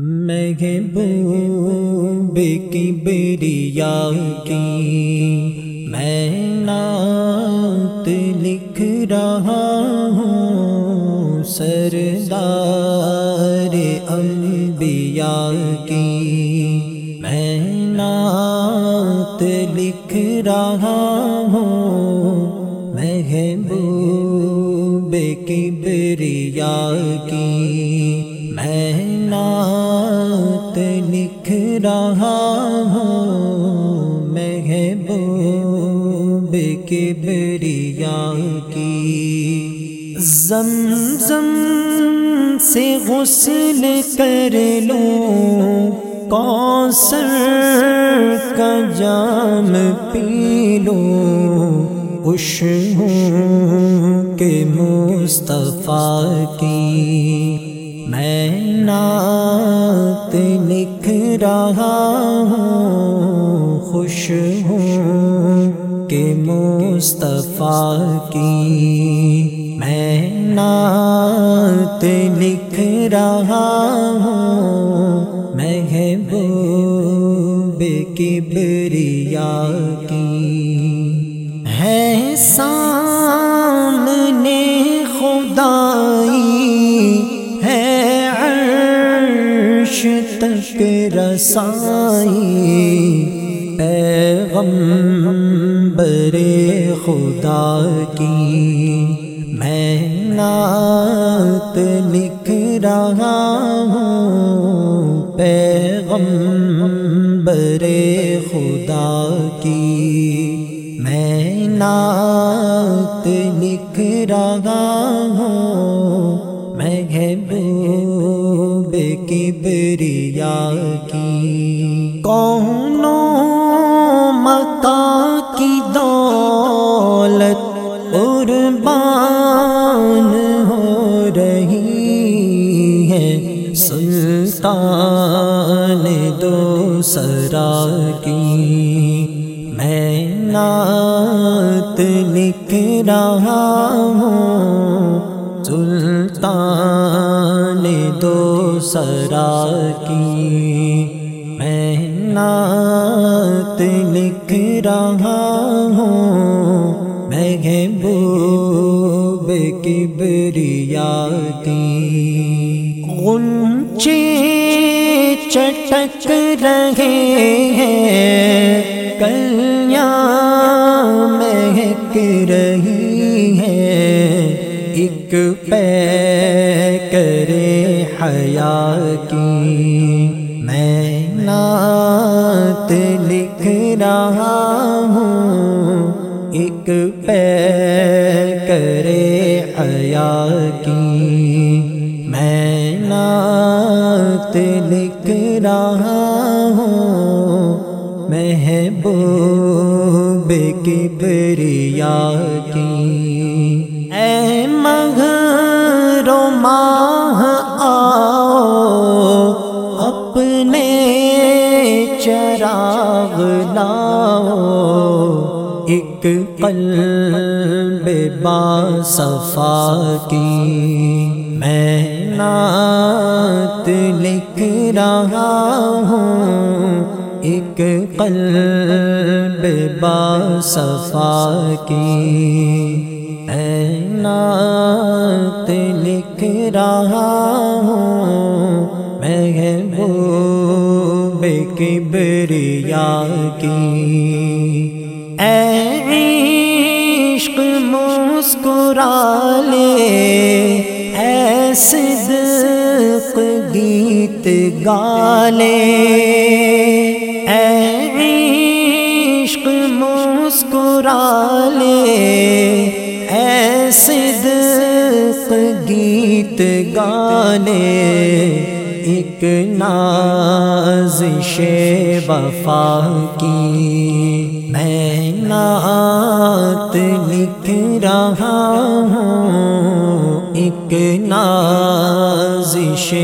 محبوب کی بریا کی میں نعت لکھ رہا ہوں سردار انبیاء کی میں نعت لکھ رہا ہوں محبوب کی بریا کی میں نعت رہا ہوں۔ محبوب کی۔ بریا کی زمزم سے غسل کر لوں کوثر کا جام پی لوں خوش ہوں کہ مصطفیٰ کی۔ میں نعت لکھ رہا ہوں خوش ہوں کہ مصطفیٰ کی میں نعت لکھ رہا ہوں۔ محبوب کی کی ہے سامنے خدائی تک رسائی، پیغمبر خدا کی۔ میں نعت لکھ رہا ہوں، پیغمبر خدا کی۔ میں نعت لکھ رہا ہوں محبوب کی کی کونوں متا کی دولت قربان ہو رہی ہے، سلطان دو سرا کی میں نعت لکھ رہا ہوں، سلطان دو سرا کی میں نعت لکھ رہا ہوں۔ محبوب کی بریا کی۔ غنچے چٹک رہے ہیں۔ کلیاں مہک رہی ہے ایک پہ حیا کی میں نعت لکھ رہا ہوں، ایک پہ کرے حیا کی، میں نعت لکھ رہا ہوں محبوب کی بریا کی۔ اے مغرو ایک قلب با صفا کی میں نعت لکھ رہا ہوں۔ ایک قلب با صفا کی میں نعت لکھ رہا ہوں۔ محبوب کی بریا کی۔ اے مسکرا لے اے صدق گیت گالے۔ اے عشق مسکرا لے اے صدق گیت گانے ایک نازش وفا کی۔ میں نعت لکھ رہا ہوں۔ ایک نازش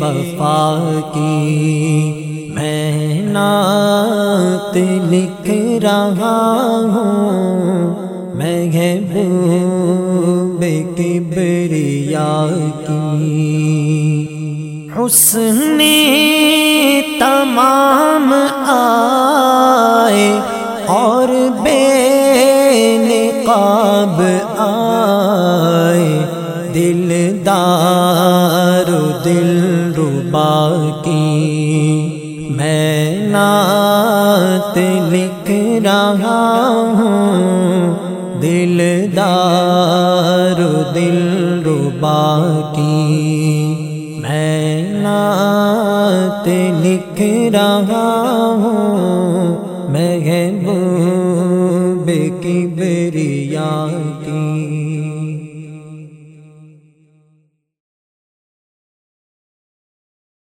وفا کی۔ میں نعت لکھ رہا ہوں۔ محبوب کی بریا کی حسنی تمام آئے اور بے نقاب آئے۔ دل دار دل ربا کی میں نعت لکھ رہا ہوں۔ دل دار دل ربا کی لکھ رہا ہوں۔ محبوب کی۔ بریا